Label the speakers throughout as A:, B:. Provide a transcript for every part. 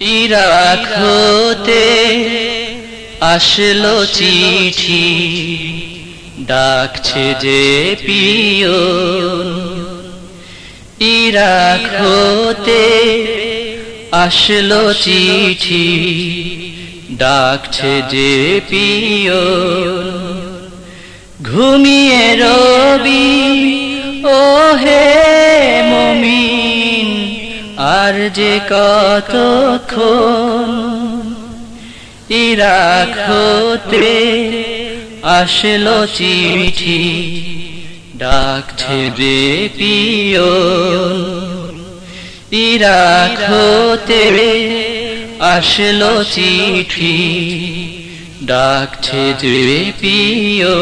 A: Iraq হতে আসলো চিঠি, ডাকছে যে পিও ইরাক হতে আসলো চিঠি, ডাকছে যে পিও ঘুমিয়ে রবি ও হে আর যে কতক্ষণ ইরাক হতে আসলো চিঠি, ডাকছে যে পিও। ইরাক হতে আসলো চিঠি, ডাকছে যে পিও।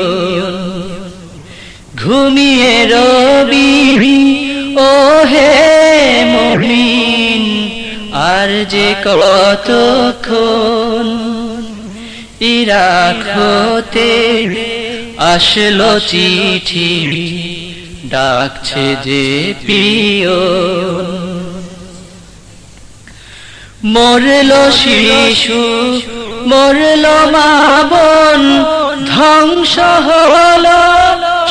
A: ঘুমিয়ে রবি ও হে আর যে কতক্ষণ ইরাক হতে আসলো চিঠি, ডাকছে যে প্রিয়। মরল শিশু, মরল মাবন ধ্বংস হল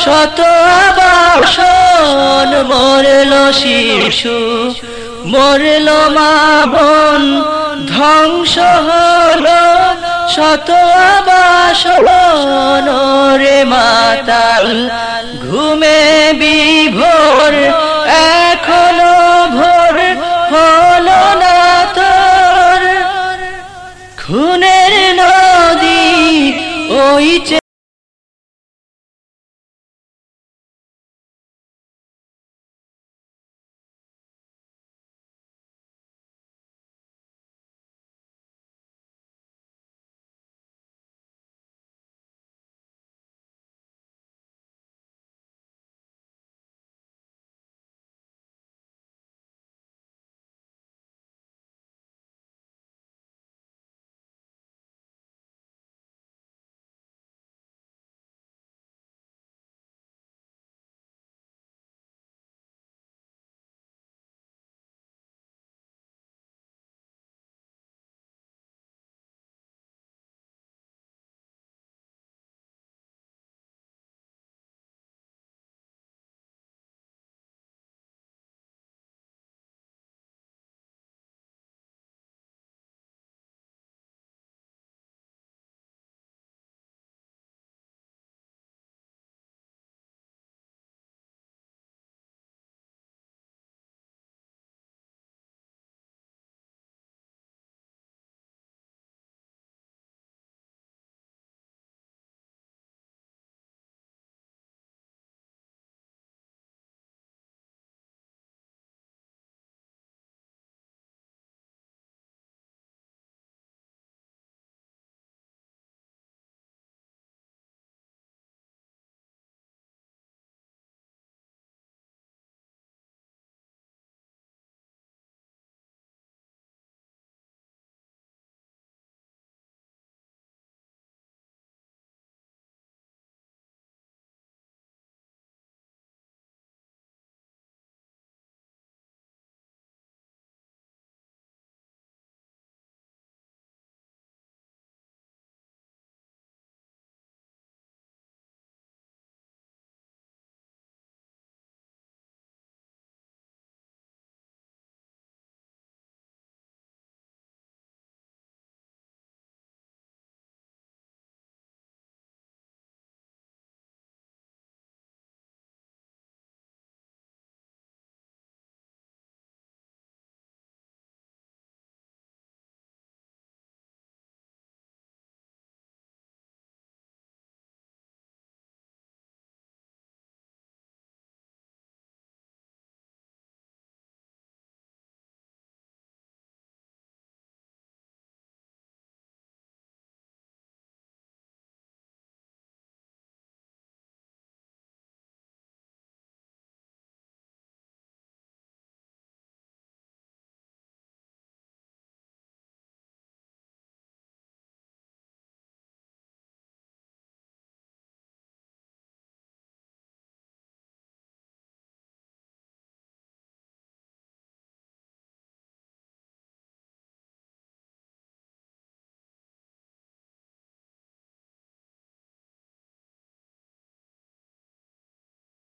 A: শত বাসন মরল শিশু মরল মা বোন ধ্বংস হল শত বাসন রে মাতাল ঘুমে বিভোর